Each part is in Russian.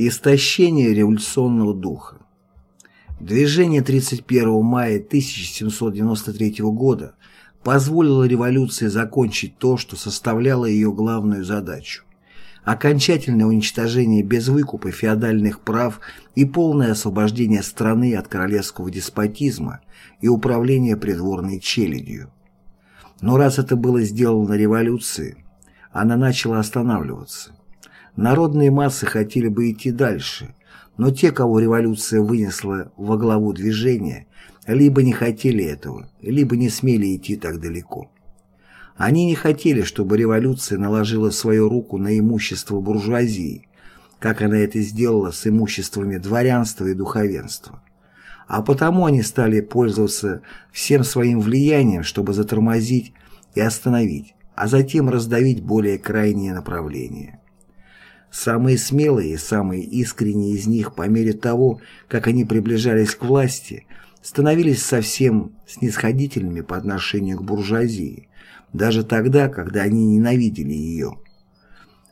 Истощение революционного духа. Движение 31 мая 1793 года позволило революции закончить то, что составляло ее главную задачу – окончательное уничтожение без выкупа феодальных прав и полное освобождение страны от королевского деспотизма и управления придворной челядью. Но раз это было сделано революцией, она начала останавливаться. Народные массы хотели бы идти дальше, но те, кого революция вынесла во главу движения, либо не хотели этого, либо не смели идти так далеко. Они не хотели, чтобы революция наложила свою руку на имущество буржуазии, как она это сделала с имуществами дворянства и духовенства. А потому они стали пользоваться всем своим влиянием, чтобы затормозить и остановить, а затем раздавить более крайние направления. Самые смелые и самые искренние из них по мере того, как они приближались к власти, становились совсем снисходительными по отношению к буржуазии, даже тогда, когда они ненавидели ее.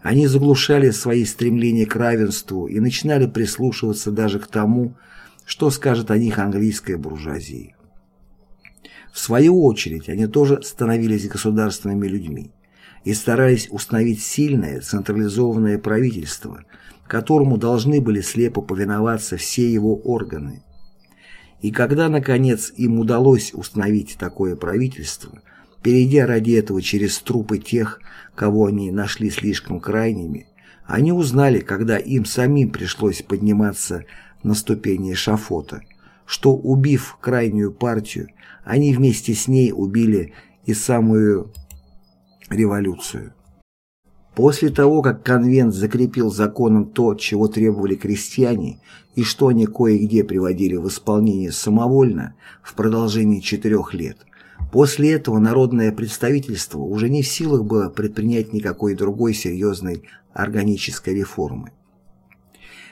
Они заглушали свои стремления к равенству и начинали прислушиваться даже к тому, что скажет о них английская буржуазия. В свою очередь, они тоже становились государственными людьми и старались установить сильное централизованное правительство, которому должны были слепо повиноваться все его органы. И когда, наконец, им удалось установить такое правительство, перейдя ради этого через трупы тех, кого они нашли слишком крайними, они узнали, когда им самим пришлось подниматься на ступени эшафота, что, убив крайнюю партию, они вместе с ней убили и самую революцию. После того, как конвент закрепил законом то, чего требовали крестьяне, и что они кое-где приводили в исполнение самовольно в продолжении четырех лет, после этого народное представительство уже не в силах было предпринять никакой другой серьезной органической реформы.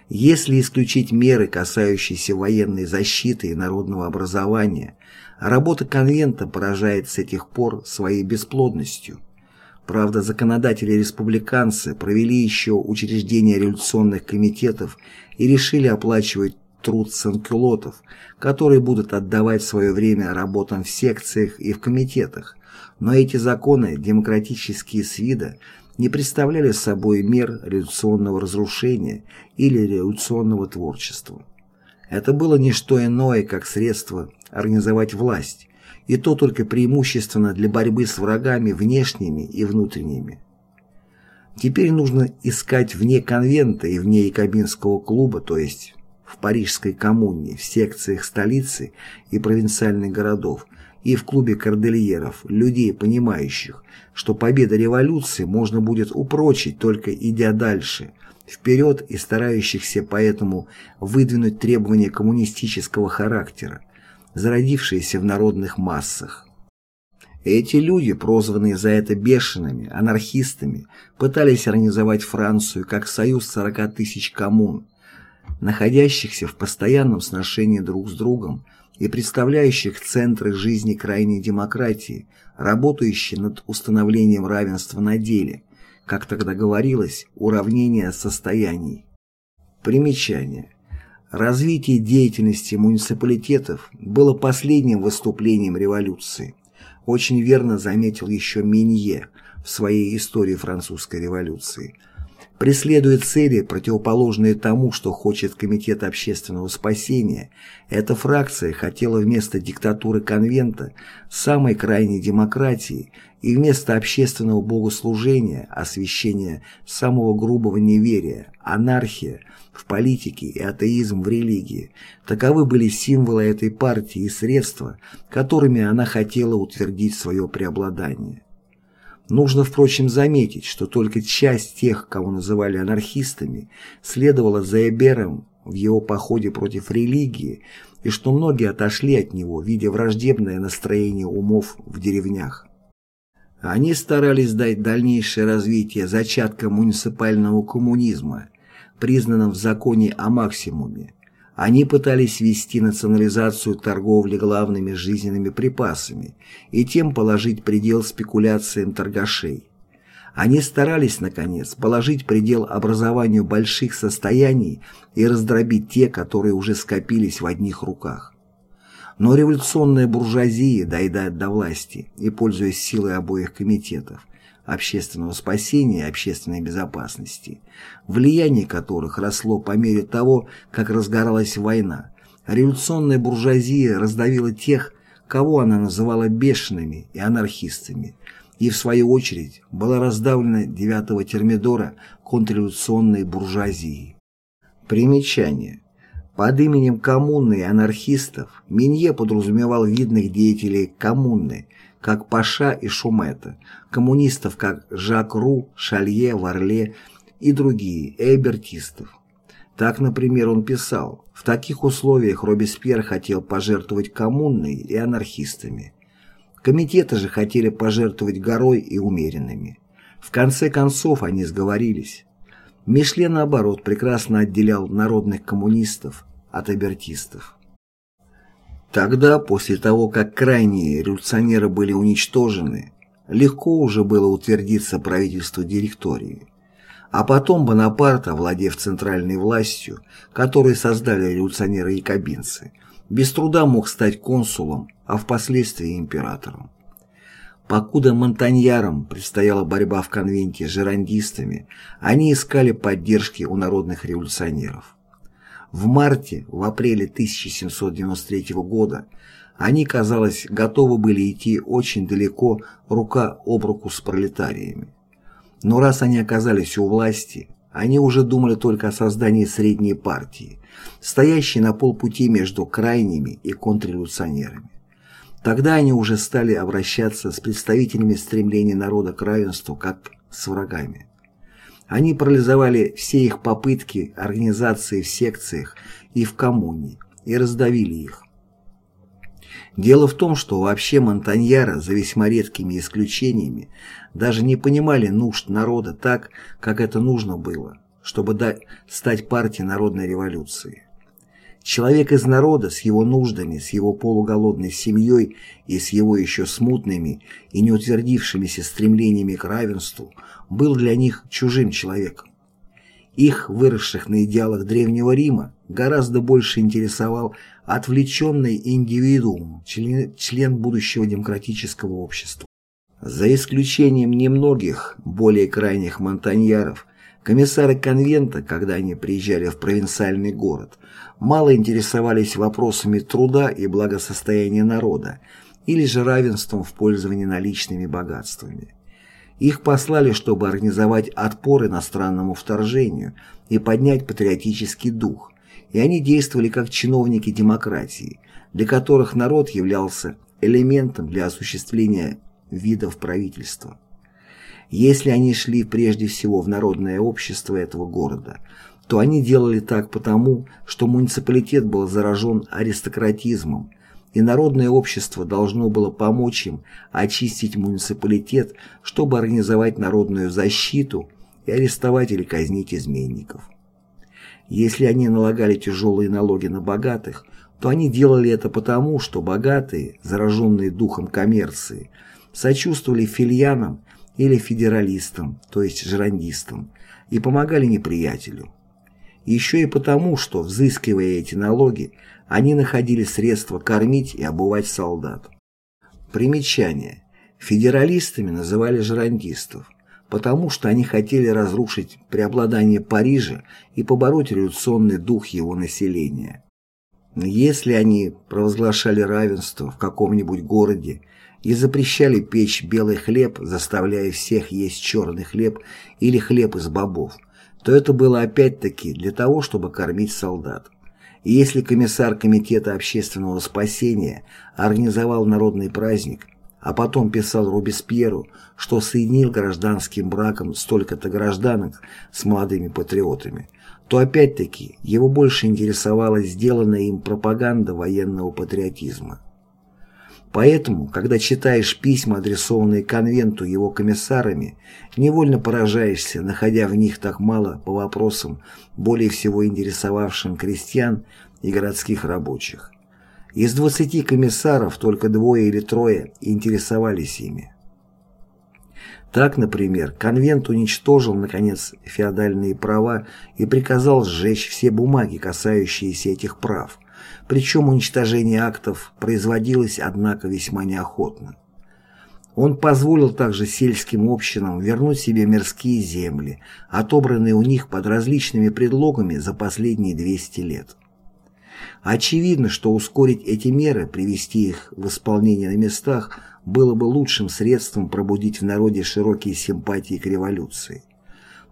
Если исключить меры, касающиеся военной защиты и народного образования, работа конвента поражает с этих пор своей бесплодностью – Правда, законодатели-республиканцы провели еще учреждение революционных комитетов и решили оплачивать труд санкюлотов, которые будут отдавать свое время работам в секциях и в комитетах, но эти законы, демократические с вида, не представляли собой мер революционного разрушения или революционного творчества. Это было не что иное, как средство организовать власть, и то только преимущественно для борьбы с врагами внешними и внутренними. Теперь нужно искать вне конвента и вне Якобинского клуба, то есть в Парижской коммуне, в секциях столицы и провинциальных городов, и в клубе кордельеров, людей, понимающих, что победа революции можно будет упрочить только идя дальше, вперед и старающихся поэтому выдвинуть требования коммунистического характера, зародившиеся в народных массах. Эти люди, прозванные за это бешеными, анархистами, пытались организовать Францию как союз 40 тысяч коммун, находящихся в постоянном сношении друг с другом и представляющих центры жизни крайней демократии, работающие над установлением равенства на деле, как тогда говорилось, уравнение состояний. Примечание. Развитие деятельности муниципалитетов было последним выступлением революции. Очень верно заметил еще Минье в своей истории французской революции. Преследуя цели, противоположные тому, что хочет Комитет общественного спасения, эта фракция хотела вместо диктатуры конвента самой крайней демократии и вместо общественного богослужения, освящения самого грубого неверия, анархия – в политике и атеизм в религии. Таковы были символы этой партии и средства, которыми она хотела утвердить свое преобладание. Нужно, впрочем, заметить, что только часть тех, кого называли анархистами, следовала за Эбером в его походе против религии, и что многие отошли от него, видя враждебное настроение умов в деревнях. Они старались дать дальнейшее развитие зачаткам муниципального коммунизма, признанном в законе о максимуме. Они пытались вести национализацию торговли главными жизненными припасами и тем положить предел спекуляциям торгашей. Они старались, наконец, положить предел образованию больших состояний и раздробить те, которые уже скопились в одних руках. Но революционная буржуазия доедает до власти и, пользуясь силой обоих комитетов, общественного спасения и общественной безопасности, влияние которых росло по мере того, как разгоралась война, революционная буржуазия раздавила тех, кого она называла бешеными и анархистами, и, в свою очередь, была раздавлена 9 термидора контрреволюционной буржуазии. Примечание. Под именем коммуны и анархистов Минье подразумевал видных деятелей коммуны, как Паша и Шумета, коммунистов, как Жак Ру, Шалье, Варле и другие, эбертистов. Так, например, он писал, в таких условиях Робеспьер хотел пожертвовать коммунной и анархистами. Комитеты же хотели пожертвовать горой и умеренными. В конце концов они сговорились. Мишле, наоборот, прекрасно отделял народных коммунистов от абертистов. Тогда, после того, как крайние революционеры были уничтожены, легко уже было утвердиться правительству директории. А потом Бонапарт, овладев центральной властью, которую создали революционеры-якобинцы, без труда мог стать консулом, а впоследствии императором. Покуда монтаньярам предстояла борьба в конвенте с жерандистами, они искали поддержки у народных революционеров. В марте, в апреле 1793 года они, казалось, готовы были идти очень далеко рука об руку с пролетариями. Но раз они оказались у власти, они уже думали только о создании средней партии, стоящей на полпути между крайними и контрреволюционерами. Тогда они уже стали обращаться с представителями стремления народа к равенству как с врагами. Они парализовали все их попытки организации в секциях и в коммуне и раздавили их. Дело в том, что вообще Монтаньяра, за весьма редкими исключениями, даже не понимали нужд народа так, как это нужно было, чтобы стать партией народной революции. Человек из народа с его нуждами, с его полуголодной семьей и с его еще смутными и неутвердившимися стремлениями к равенству был для них чужим человеком. Их, выросших на идеалах Древнего Рима, гораздо больше интересовал отвлеченный индивидуум, член, член будущего демократического общества. За исключением немногих, более крайних монтаньяров, комиссары конвента, когда они приезжали в провинциальный город, мало интересовались вопросами труда и благосостояния народа или же равенством в пользовании наличными богатствами. Их послали, чтобы организовать отпор иностранному вторжению и поднять патриотический дух, и они действовали как чиновники демократии, для которых народ являлся элементом для осуществления видов правительства. Если они шли прежде всего в народное общество этого города, то они делали так потому, что муниципалитет был заражен аристократизмом, и народное общество должно было помочь им очистить муниципалитет, чтобы организовать народную защиту и арестовать или казнить изменников. Если они налагали тяжелые налоги на богатых, то они делали это потому, что богатые, зараженные духом коммерции, сочувствовали фильянам или федералистам, то есть жерандистам, и помогали неприятелю. Еще и потому, что, взыскивая эти налоги, они находили средства кормить и обувать солдат. Примечание. Федералистами называли жерандистов, потому что они хотели разрушить преобладание Парижа и побороть революционный дух его населения. Если они провозглашали равенство в каком-нибудь городе и запрещали печь белый хлеб, заставляя всех есть черный хлеб или хлеб из бобов, то это было опять-таки для того, чтобы кормить солдат. И если комиссар Комитета общественного спасения организовал народный праздник, а потом писал Робеспьеру, что соединил гражданским браком столько-то гражданок с молодыми патриотами, то опять-таки его больше интересовала сделанная им пропаганда военного патриотизма. Поэтому, когда читаешь письма, адресованные конвенту его комиссарами, невольно поражаешься, находя в них так мало по вопросам, более всего интересовавшим крестьян и городских рабочих. Из 20 комиссаров только двое или трое интересовались ими. Так, например, конвент уничтожил, наконец, феодальные права и приказал сжечь все бумаги, касающиеся этих прав, причем уничтожение актов производилось, однако, весьма неохотно. Он позволил также сельским общинам вернуть себе мирские земли, отобранные у них под различными предлогами за последние 200 лет. Очевидно, что ускорить эти меры, привести их в исполнение на местах, было бы лучшим средством пробудить в народе широкие симпатии к революции.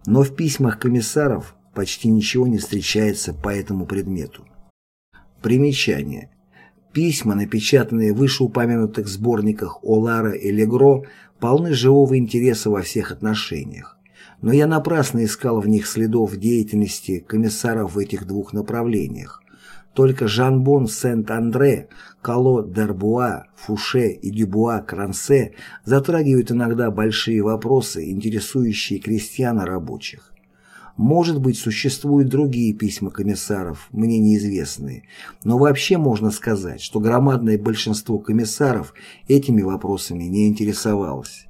Но в письмах комиссаров почти ничего не встречается по этому предмету. Примечание. Письма, напечатанные в вышеупомянутых сборниках Олара и Легро, полны живого интереса во всех отношениях. Но я напрасно искал в них следов деятельности комиссаров в этих двух направлениях. Только Жан-Бон Сент-Андре, Кало Дербуа, Фуше и Дюбуа Крансе затрагивают иногда большие вопросы, интересующие крестьян и рабочих. Может быть, существуют другие письма комиссаров, мне неизвестные, но вообще можно сказать, что громадное большинство комиссаров этими вопросами не интересовалось.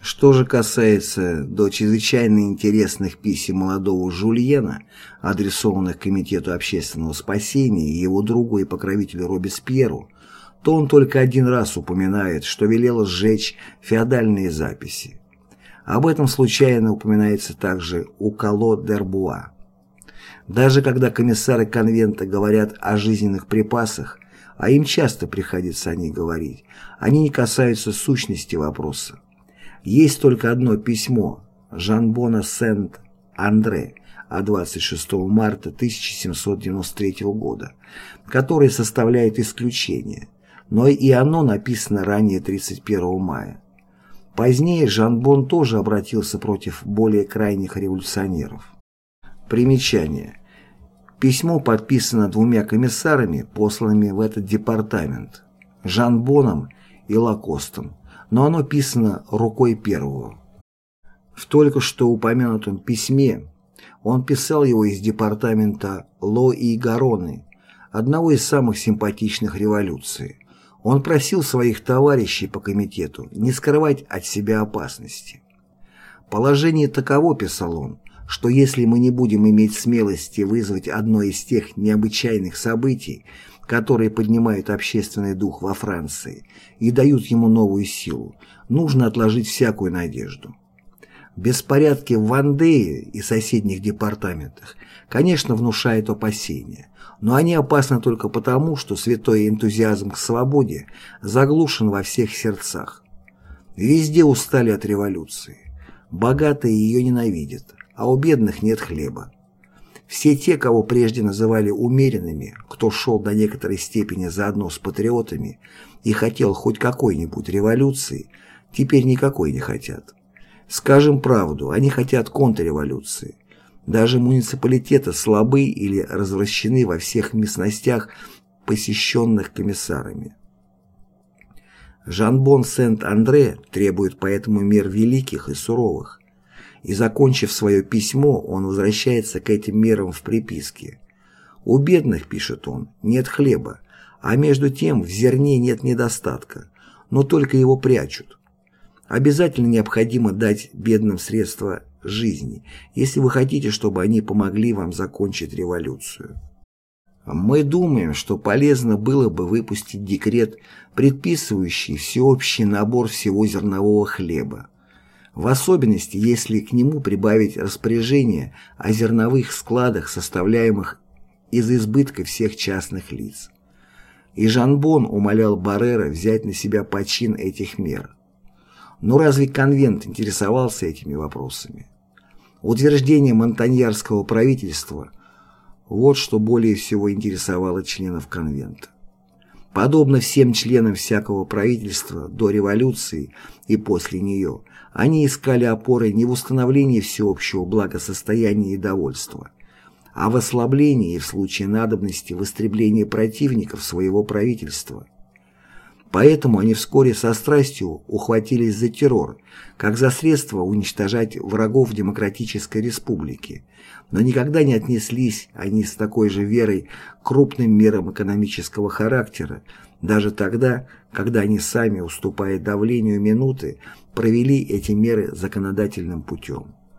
Что же касается до чрезвычайно интересных писем молодого Жульена, адресованных Комитету общественного спасения и его другу и покровителю Робеспьеру, то он только один раз упоминает, что велел сжечь феодальные записи. Об этом случайно упоминается также у Кало Дербуа. Даже когда комиссары конвента говорят о жизненных припасах, а им часто приходится о них говорить, они не касаются сущности вопроса. Есть только одно письмо Жанбона Сент-Андре от 26 марта 1793 года, которое составляет исключение, но и оно написано ранее 31 мая. Позднее Жанбон тоже обратился против более крайних революционеров. Примечание. Письмо подписано двумя комиссарами, посланными в этот департамент, Жанбоном и Лакостом, но оно писано рукой первого. В только что упомянутом письме он писал его из департамента Ло и Гароны, одного из самых симпатичных революций. Он просил своих товарищей по комитету не скрывать от себя опасности. Положение таково, писал он, что если мы не будем иметь смелости вызвать одно из тех необычайных событий, которые поднимают общественный дух во Франции и дают ему новую силу, нужно отложить всякую надежду. Беспорядки в Вандее и соседних департаментах, конечно, внушают опасения, но они опасны только потому, что святой энтузиазм к свободе заглушен во всех сердцах. Везде устали от революции. Богатые ее ненавидят, а у бедных нет хлеба. Все те, кого прежде называли умеренными, кто шел до некоторой степени заодно с патриотами и хотел хоть какой-нибудь революции, теперь никакой не хотят. Скажем правду, они хотят контрреволюции. Даже муниципалитеты слабы или развращены во всех местностях, посещенных комиссарами. Жан-Бон Сент-Андре требует поэтому мер великих и суровых, и, закончив свое письмо, он возвращается к этим мерам в приписке. «У бедных, — пишет он, — нет хлеба, а между тем в зерне нет недостатка, но только его прячут. Обязательно необходимо дать бедным средства жизни, если вы хотите, чтобы они помогли вам закончить революцию. Мы думаем, что полезно было бы выпустить декрет, предписывающий всеобщий набор всего зернового хлеба, в особенности, если к нему прибавить распоряжение о зерновых складах, составляемых из избытка всех частных лиц. И Жанбон умолял Баррера взять на себя почин этих мер. Но разве конвент интересовался этими вопросами? Утверждение монтаньярского правительства – вот что более всего интересовало членов конвента. Подобно всем членам всякого правительства до революции и после нее, они искали опоры не в установлении всеобщего благосостояния и довольства, а в ослаблении и в случае надобности в истреблении противников своего правительства. Поэтому они вскоре со страстью ухватились за террор, как за средство уничтожать врагов демократической республики, но никогда не отнеслись они с такой же верой к крупным мерам экономического характера, даже тогда, когда они сами, уступая давлению минуты, провели эти меры законодательным путем.